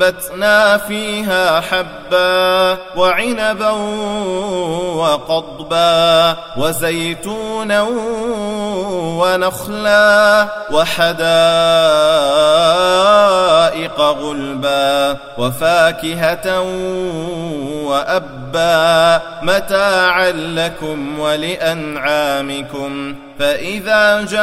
فأنبتنا فيها حبا وعنبا وقضبا وزيتونا ونخلا وحدائق غلبا وفاكهة وأبا متاعا لكم ولأنعامكم فإذا جاءت